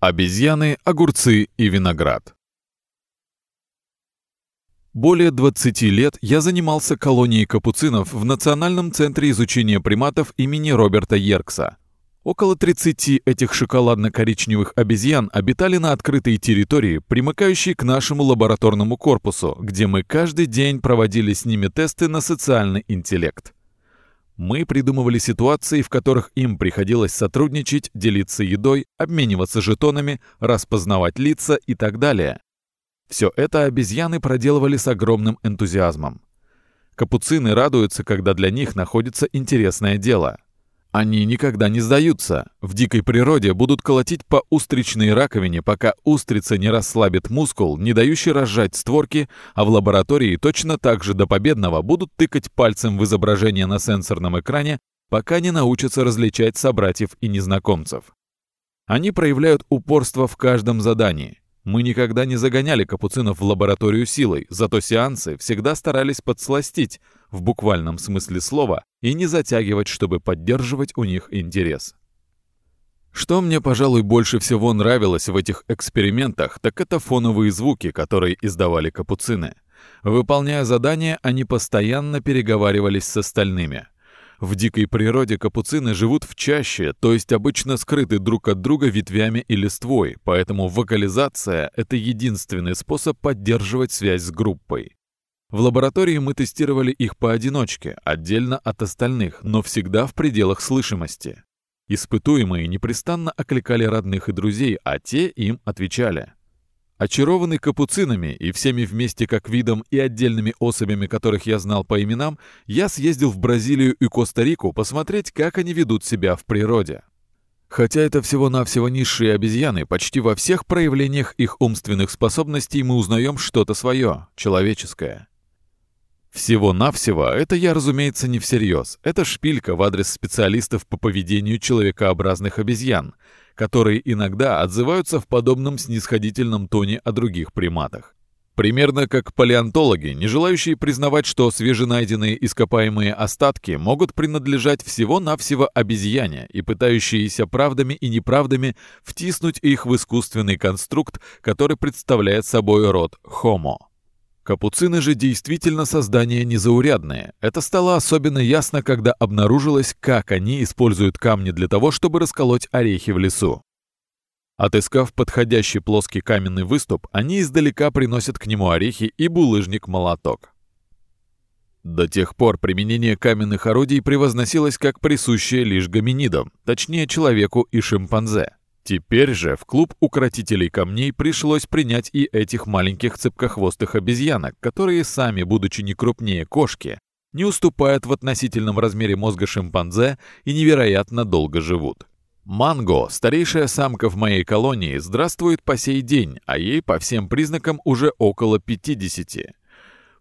Обезьяны, огурцы и виноград. Более 20 лет я занимался колонией капуцинов в Национальном центре изучения приматов имени Роберта Йеркса. Около 30 этих шоколадно-коричневых обезьян обитали на открытой территории, примыкающей к нашему лабораторному корпусу, где мы каждый день проводили с ними тесты на социальный интеллект. Мы придумывали ситуации, в которых им приходилось сотрудничать, делиться едой, обмениваться жетонами, распознавать лица и так далее. Все это обезьяны проделывали с огромным энтузиазмом. Капуцины радуются, когда для них находится интересное дело – они никогда не сдаются. В дикой природе будут колотить по устричной раковине, пока устрица не расслабит мускул, не дающий разжать створки, а в лаборатории точно так же до победного будут тыкать пальцем в изображение на сенсорном экране, пока не научатся различать собратьев и незнакомцев. Они проявляют упорство в каждом задании. Мы никогда не загоняли капуцинов в лабораторию силой, зато сеансы всегда старались подсластить, в буквальном смысле слова, и не затягивать, чтобы поддерживать у них интерес. Что мне, пожалуй, больше всего нравилось в этих экспериментах, так это фоновые звуки, которые издавали капуцины. Выполняя задания, они постоянно переговаривались с остальными – в дикой природе капуцины живут в чаще, то есть обычно скрыты друг от друга ветвями и листвой, поэтому вокализация — это единственный способ поддерживать связь с группой. В лаборатории мы тестировали их поодиночке, отдельно от остальных, но всегда в пределах слышимости. Испытуемые непрестанно окликали родных и друзей, а те им отвечали. Очарованный капуцинами и всеми вместе как видом и отдельными особями, которых я знал по именам, я съездил в Бразилию и Коста-Рику посмотреть, как они ведут себя в природе. Хотя это всего-навсего низшие обезьяны, почти во всех проявлениях их умственных способностей мы узнаем что-то свое, человеческое. Всего-навсего это я, разумеется, не всерьез. Это шпилька в адрес специалистов по поведению человекообразных обезьян, которые иногда отзываются в подобном снисходительном тоне о других приматах. Примерно как палеонтологи, не желающие признавать, что свеженайденные ископаемые остатки могут принадлежать всего-навсего обезьяне и пытающиеся правдами и неправдами втиснуть их в искусственный конструкт, который представляет собой род Homo. Капуцины же действительно создания незаурядные. Это стало особенно ясно, когда обнаружилось, как они используют камни для того, чтобы расколоть орехи в лесу. Отыскав подходящий плоский каменный выступ, они издалека приносят к нему орехи и булыжник-молоток. До тех пор применение каменных орудий превозносилось как присущее лишь гоминидам, точнее человеку и шимпанзе. Теперь же в клуб укротителей камней пришлось принять и этих маленьких цепкохвостых обезьянок, которые сами, будучи не крупнее кошки, не уступают в относительном размере мозга шимпанзе и невероятно долго живут. Манго, старейшая самка в моей колонии, здравствует по сей день, а ей по всем признакам уже около 50.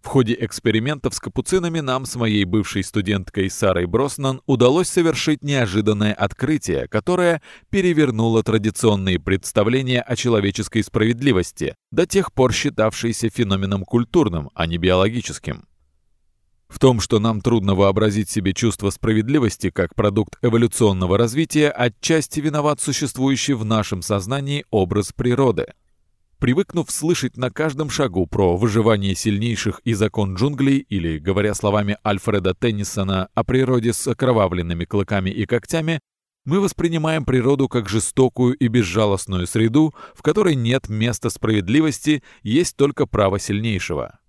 В ходе экспериментов с капуцинами нам с моей бывшей студенткой Сарой Броснан удалось совершить неожиданное открытие, которое перевернуло традиционные представления о человеческой справедливости, до тех пор считавшиеся феноменом культурным, а не биологическим. В том, что нам трудно вообразить себе чувство справедливости как продукт эволюционного развития, отчасти виноват существующий в нашем сознании образ природы – Привыкнув слышать на каждом шагу про выживание сильнейших и закон джунглей, или, говоря словами Альфреда Теннисона, о природе с окровавленными клыками и когтями, мы воспринимаем природу как жестокую и безжалостную среду, в которой нет места справедливости, есть только право сильнейшего.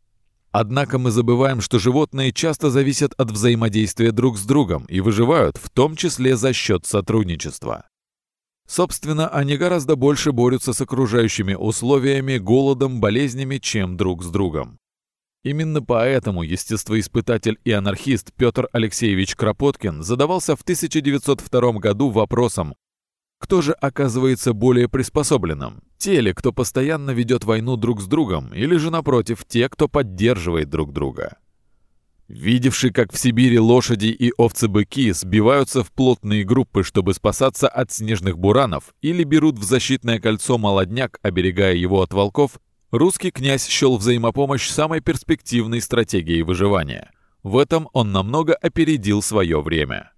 Однако мы забываем, что животные часто зависят от взаимодействия друг с другом и выживают, в том числе за счет сотрудничества. Собственно, они гораздо больше борются с окружающими условиями, голодом, болезнями, чем друг с другом. Именно поэтому естествоиспытатель и анархист Петр Алексеевич Кропоткин задавался в 1902 году вопросом, кто же оказывается более приспособленным? Те ли, кто постоянно ведет войну друг с другом, или же, напротив, те, кто поддерживает друг друга? Видевший, как в Сибири лошади и овцы-быки сбиваются в плотные группы, чтобы спасаться от снежных буранов, или берут в защитное кольцо молодняк, оберегая его от волков, русский князь счел взаимопомощь самой перспективной стратегией выживания. В этом он намного опередил свое время.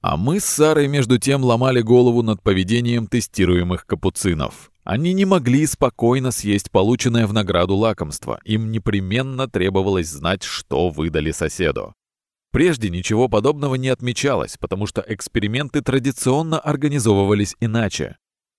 А мы с Сарой между тем ломали голову над поведением тестируемых капуцинов. Они не могли спокойно съесть полученное в награду лакомство. Им непременно требовалось знать, что выдали соседу. Прежде ничего подобного не отмечалось, потому что эксперименты традиционно организовывались иначе.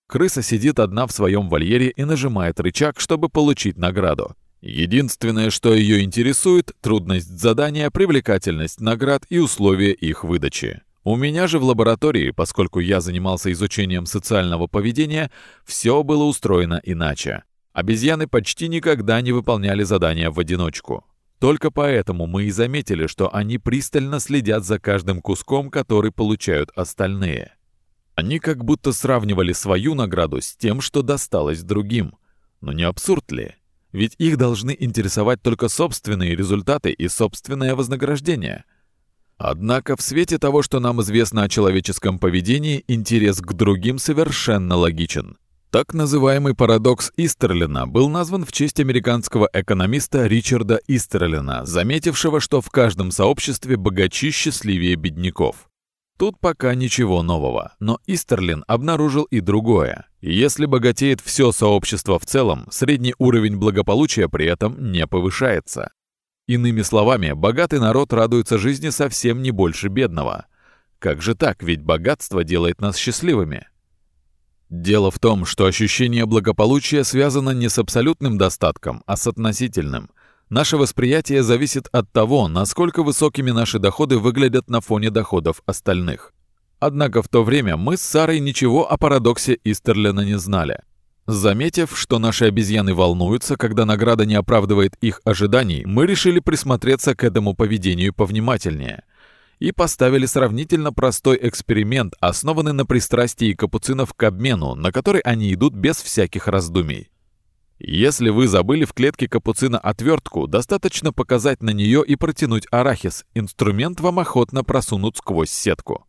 Крыса сидит одна в своем вольере и нажимает рычаг, чтобы получить награду. Единственное, что ее интересует – трудность задания, привлекательность наград и условия их выдачи. У меня же в лаборатории, поскольку я занимался изучением социального поведения, все было устроено иначе. Обезьяны почти никогда не выполняли задания в одиночку. Только поэтому мы и заметили, что они пристально следят за каждым куском, который получают остальные. Они как будто сравнивали свою награду с тем, что досталось другим. Но не абсурд ли? Ведь их должны интересовать только собственные результаты и собственное вознаграждение. Однако в свете того, что нам известно о человеческом поведении, интерес к другим совершенно логичен. Так называемый парадокс Истерлина был назван в честь американского экономиста Ричарда Истерлина, заметившего, что в каждом сообществе богачи счастливее бедняков. Тут пока ничего нового, но Истерлин обнаружил и другое. Если богатеет все сообщество в целом, средний уровень благополучия при этом не повышается. Иными словами, богатый народ радуется жизни совсем не больше бедного. Как же так, ведь богатство делает нас счастливыми? Дело в том, что ощущение благополучия связано не с абсолютным достатком, а с относительным. Наше восприятие зависит от того, насколько высокими наши доходы выглядят на фоне доходов остальных. Однако в то время мы с Сарой ничего о парадоксе Истерлина не знали. Заметив, что наши обезьяны волнуются, когда награда не оправдывает их ожиданий, мы решили присмотреться к этому поведению повнимательнее – и поставили сравнительно простой эксперимент, основанный на пристрастии капуцинов к обмену, на который они идут без всяких раздумий. Если вы забыли в клетке капуцина отвертку, достаточно показать на нее и протянуть арахис. Инструмент вам охотно просунут сквозь сетку.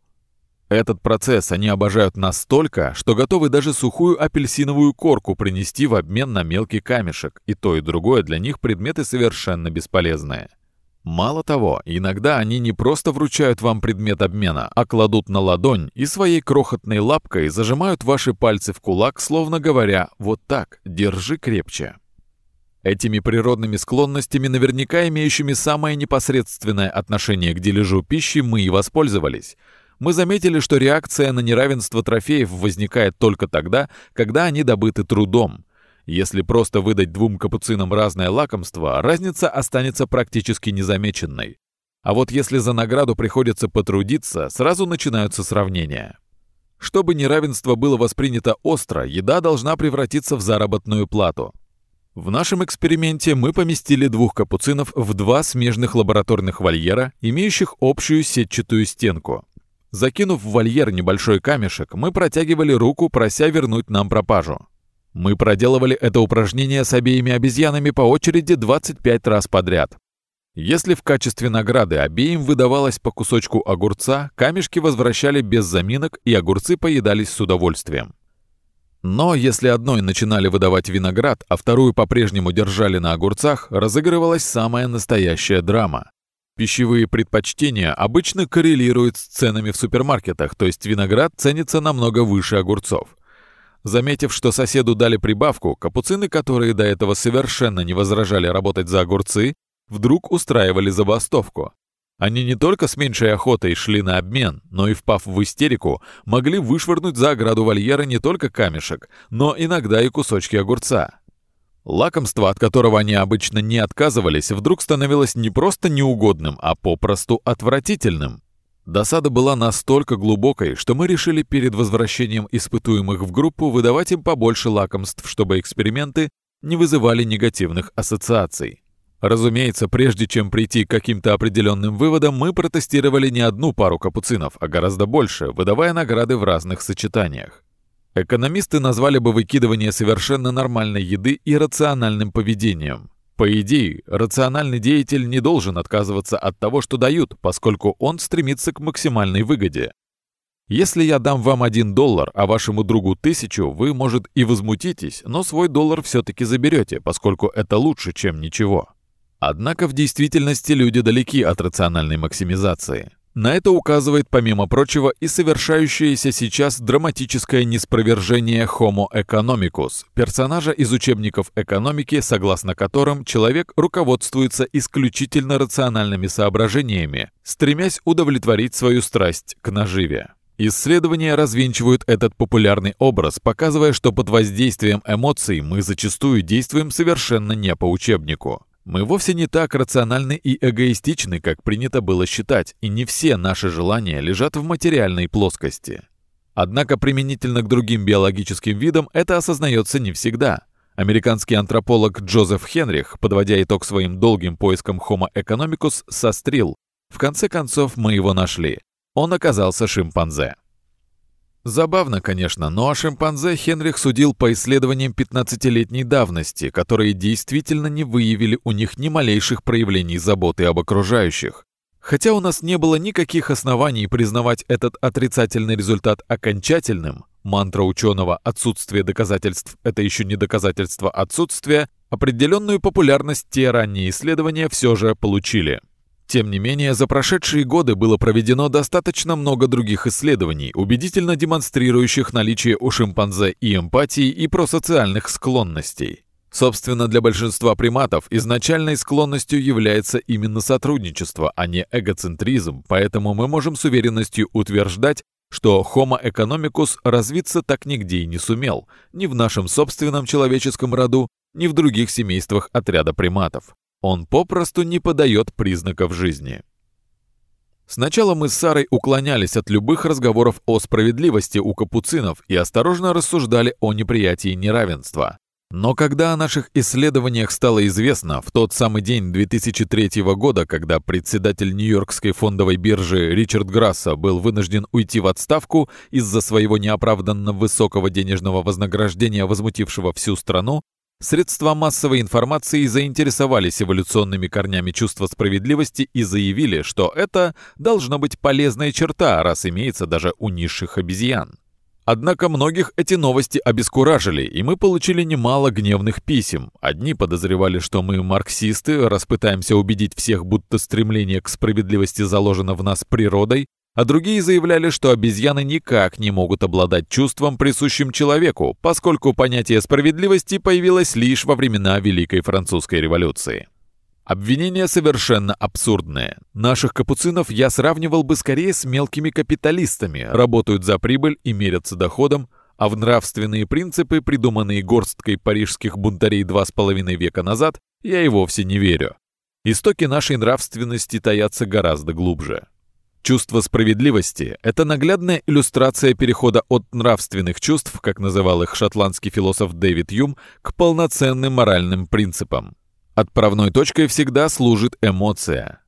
Этот процесс они обожают настолько, что готовы даже сухую апельсиновую корку принести в обмен на мелкий камешек, и то и другое для них предметы совершенно бесполезные. Мало того, иногда они не просто вручают вам предмет обмена, а кладут на ладонь и своей крохотной лапкой зажимают ваши пальцы в кулак, словно говоря «вот так, держи крепче». Этими природными склонностями, наверняка имеющими самое непосредственное отношение к дележу пищи, мы и воспользовались. Мы заметили, что реакция на неравенство трофеев возникает только тогда, когда они добыты трудом – если просто выдать двум капуцинам разное лакомство, разница останется практически незамеченной. А вот если за награду приходится потрудиться, сразу начинаются сравнения. Чтобы неравенство было воспринято остро, еда должна превратиться в заработную плату. В нашем эксперименте мы поместили двух капуцинов в два смежных лабораторных вольера, имеющих общую сетчатую стенку. Закинув в вольер небольшой камешек, мы протягивали руку, прося вернуть нам пропажу. Мы проделывали это упражнение с обеими обезьянами по очереди 25 раз подряд. Если в качестве награды обеим выдавалось по кусочку огурца, камешки возвращали без заминок, и огурцы поедались с удовольствием. Но если одной начинали выдавать виноград, а вторую по-прежнему держали на огурцах, разыгрывалась самая настоящая драма. Пищевые предпочтения обычно коррелируют с ценами в супермаркетах, то есть виноград ценится намного выше огурцов. Заметив, что соседу дали прибавку, капуцины, которые до этого совершенно не возражали работать за огурцы, вдруг устраивали забастовку. Они не только с меньшей охотой шли на обмен, но и, впав в истерику, могли вышвырнуть за ограду вольера не только камешек, но иногда и кусочки огурца. Лакомство, от которого они обычно не отказывались, вдруг становилось не просто неугодным, а попросту отвратительным. Досада была настолько глубокой, что мы решили перед возвращением испытуемых в группу выдавать им побольше лакомств, чтобы эксперименты не вызывали негативных ассоциаций. Разумеется, прежде чем прийти к каким-то определенным выводам, мы протестировали не одну пару капуцинов, а гораздо больше, выдавая награды в разных сочетаниях. Экономисты назвали бы выкидывание совершенно нормальной еды иррациональным поведением. По идее, рациональный деятель не должен отказываться от того, что дают, поскольку он стремится к максимальной выгоде. Если я дам вам один доллар, а вашему другу тысячу, вы, может, и возмутитесь, но свой доллар все-таки заберете, поскольку это лучше, чем ничего. Однако в действительности люди далеки от рациональной максимизации. На это указывает, помимо прочего, и совершающееся сейчас драматическое неспровержение Homo economicus, персонажа из учебников экономики, согласно которым человек руководствуется исключительно рациональными соображениями, стремясь удовлетворить свою страсть к наживе. Исследования развенчивают этот популярный образ, показывая, что под воздействием эмоций мы зачастую действуем совершенно не по учебнику. Мы вовсе не так рациональны и эгоистичны, как принято было считать, и не все наши желания лежат в материальной плоскости. Однако применительно к другим биологическим видам это осознается не всегда. Американский антрополог Джозеф Хенрих, подводя итог своим долгим поискам Homo economicus, сострил. В конце концов мы его нашли. Он оказался шимпанзе. Забавно, конечно, но о шимпанзе Хенрих судил по исследованиям 15-летней давности, которые действительно не выявили у них ни малейших проявлений заботы об окружающих. Хотя у нас не было никаких оснований признавать этот отрицательный результат окончательным, мантра ученого «отсутствие доказательств – это еще не доказательство отсутствия», определенную популярность те ранние исследования все же получили. Тем не менее, за прошедшие годы было проведено достаточно много других исследований, убедительно демонстрирующих наличие у шимпанзе и эмпатии, и просоциальных склонностей. Собственно, для большинства приматов изначальной склонностью является именно сотрудничество, а не эгоцентризм, поэтому мы можем с уверенностью утверждать, что Homo economicus развиться так нигде и не сумел, ни в нашем собственном человеческом роду, ни в других семействах отряда приматов. Он попросту не подает признаков жизни. Сначала мы с Сарой уклонялись от любых разговоров о справедливости у капуцинов и осторожно рассуждали о неприятии неравенства. Но когда о наших исследованиях стало известно в тот самый день 2003 года, когда председатель Нью-Йоркской фондовой биржи Ричард Грасса был вынужден уйти в отставку из-за своего неоправданно высокого денежного вознаграждения, возмутившего всю страну, Средства массовой информации заинтересовались эволюционными корнями чувства справедливости и заявили, что это должна быть полезная черта, раз имеется даже у низших обезьян. Однако многих эти новости обескуражили, и мы получили немало гневных писем. Одни подозревали, что мы марксисты, раз пытаемся убедить всех, будто стремление к справедливости заложено в нас природой, а другие заявляли, что обезьяны никак не могут обладать чувством, присущим человеку, поскольку понятие справедливости появилось лишь во времена Великой Французской революции. Обвинения совершенно абсурдные. Наших капуцинов я сравнивал бы скорее с мелкими капиталистами, работают за прибыль и мерятся доходом, а в нравственные принципы, придуманные горсткой парижских бунтарей два с половиной века назад, я и вовсе не верю. Истоки нашей нравственности таятся гораздо глубже. Чувство справедливости – это наглядная иллюстрация перехода от нравственных чувств, как называл их шотландский философ Дэвид Юм, к полноценным моральным принципам. Отправной точкой всегда служит эмоция.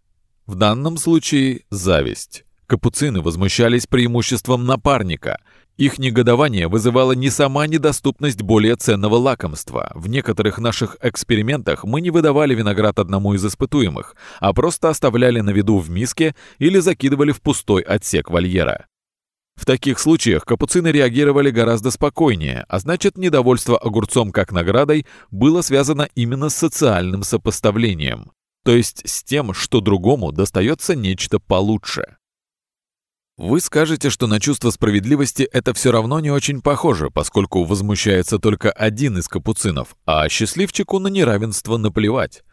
В данном случае – зависть. Капуцины возмущались преимуществом напарника – их негодование вызывало не сама недоступность более ценного лакомства. В некоторых наших экспериментах мы не выдавали виноград одному из испытуемых, а просто оставляли на виду в миске или закидывали в пустой отсек вольера. В таких случаях капуцины реагировали гораздо спокойнее, а значит, недовольство огурцом как наградой было связано именно с социальным сопоставлением, то есть с тем, что другому достается нечто получше. Вы скажете, что на чувство справедливости это все равно не очень похоже, поскольку возмущается только один из капуцинов, а счастливчику на неравенство наплевать.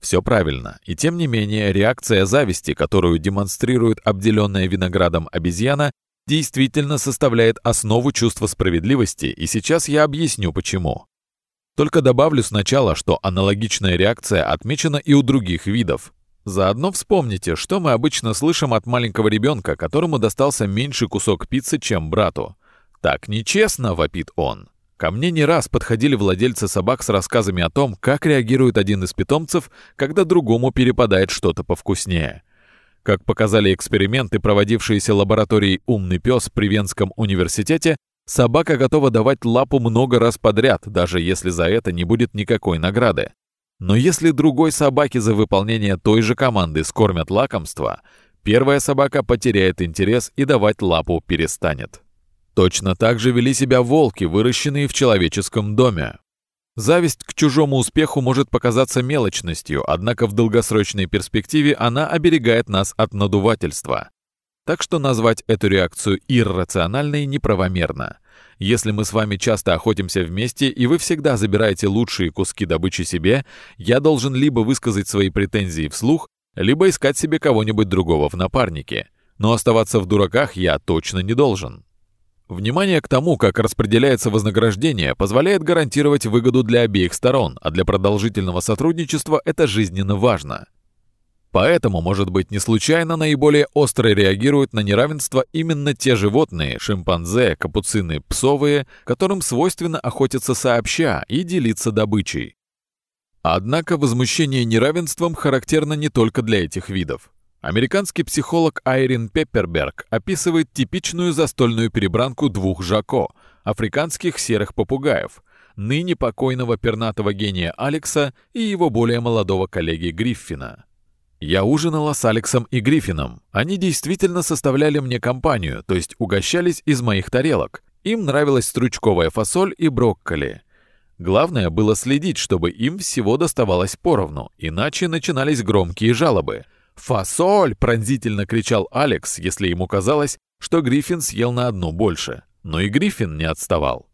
Все правильно, и тем не менее реакция зависти, которую демонстрирует обделенная виноградом обезьяна, действительно составляет основу чувства справедливости, и сейчас я объясню почему. Только добавлю сначала, что аналогичная реакция отмечена и у других видов. Заодно вспомните, что мы обычно слышим от маленького ребенка, которому достался меньший кусок пиццы, чем брату. «Так нечестно!» — вопит он. Ко мне не раз подходили владельцы собак с рассказами о том, как реагирует один из питомцев, когда другому перепадает что-то повкуснее. Как показали эксперименты, проводившиеся лабораторией «Умный пес» при Венском университете, собака готова давать лапу много раз подряд, даже если за это не будет никакой награды. Но если другой собаке за выполнение той же команды скормят лакомство, первая собака потеряет интерес и давать лапу перестанет. Точно так же вели себя волки, выращенные в человеческом доме. Зависть к чужому успеху может показаться мелочностью, однако в долгосрочной перспективе она оберегает нас от надувательства. Так что назвать эту реакцию иррациональной неправомерно. Если мы с вами часто охотимся вместе, и вы всегда забираете лучшие куски добычи себе, я должен либо высказать свои претензии вслух, либо искать себе кого-нибудь другого в напарнике. Но оставаться в дураках я точно не должен. Внимание к тому, как распределяется вознаграждение, позволяет гарантировать выгоду для обеих сторон, а для продолжительного сотрудничества это жизненно важно. Поэтому, может быть, не случайно наиболее остро реагируют на неравенство именно те животные, шимпанзе, капуцины, псовые, которым свойственно охотиться сообща и делиться добычей. Однако возмущение неравенством характерно не только для этих видов. Американский психолог Айрин Пепперберг описывает типичную застольную перебранку двух жако, африканских серых попугаев, ныне покойного пернатого гения Алекса и его более молодого коллеги Гриффина. Я ужинала с Алексом и Гриффином. Они действительно составляли мне компанию, то есть угощались из моих тарелок. Им нравилась стручковая фасоль и брокколи. Главное было следить, чтобы им всего доставалось поровну, иначе начинались громкие жалобы. «Фасоль!» — пронзительно кричал Алекс, если ему казалось, что Гриффин съел на одну больше. Но и Гриффин не отставал.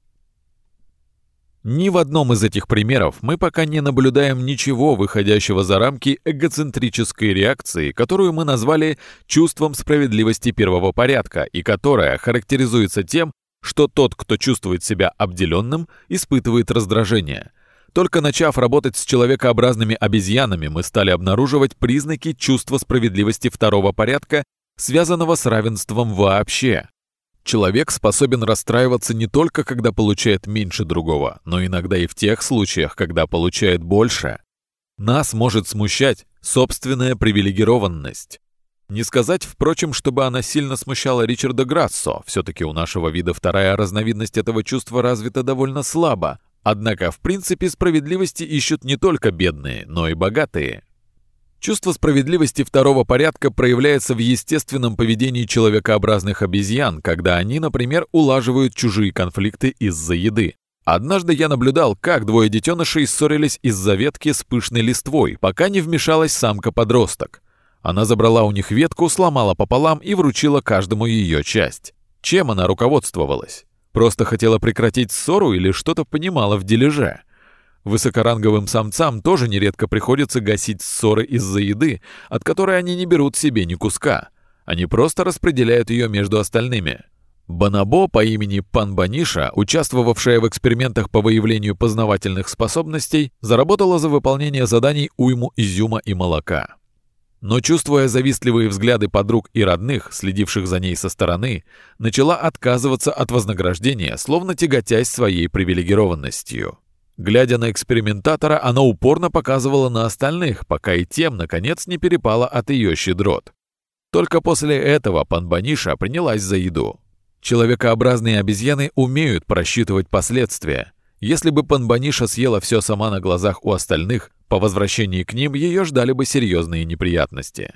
Ни в одном из этих примеров мы пока не наблюдаем ничего выходящего за рамки эгоцентрической реакции, которую мы назвали чувством справедливости первого порядка и которая характеризуется тем, что тот, кто чувствует себя обделенным, испытывает раздражение. Только начав работать с человекообразными обезьянами, мы стали обнаруживать признаки чувства справедливости второго порядка, связанного с равенством вообще. Человек способен расстраиваться не только когда получает меньше другого, но иногда и в тех случаях, когда получает больше. Нас может смущать собственная привилегированность. Не сказать, впрочем, чтобы она сильно смущала Ричарда Грассо, все-таки у нашего вида вторая разновидность этого чувства развита довольно слабо, однако в принципе справедливости ищут не только бедные, но и богатые. Чувство справедливости второго порядка проявляется в естественном поведении человекообразных обезьян, когда они, например, улаживают чужие конфликты из-за еды. Однажды я наблюдал, как двое детенышей ссорились из-за ветки с пышной листвой, пока не вмешалась самка-подросток. Она забрала у них ветку, сломала пополам и вручила каждому ее часть. Чем она руководствовалась? Просто хотела прекратить ссору или что-то понимала в дележе? Высокоранговым самцам тоже нередко приходится гасить ссоры из-за еды, от которой они не берут себе ни куска. Они просто распределяют ее между остальными. Банабо по имени Панбаниша, участвовавшая в экспериментах по выявлению познавательных способностей, заработала за выполнение заданий уйму изюма и молока. Но, чувствуя завистливые взгляды подруг и родных, следивших за ней со стороны, начала отказываться от вознаграждения, словно тяготясь своей привилегированностью. Глядя на экспериментатора, она упорно показывала на остальных, пока и тем, наконец, не перепала от ее щедрот. Только после этого Панбаниша принялась за еду. Человекообразные обезьяны умеют просчитывать последствия. Если бы Панбаниша съела все сама на глазах у остальных, по возвращении к ним ее ждали бы серьезные неприятности.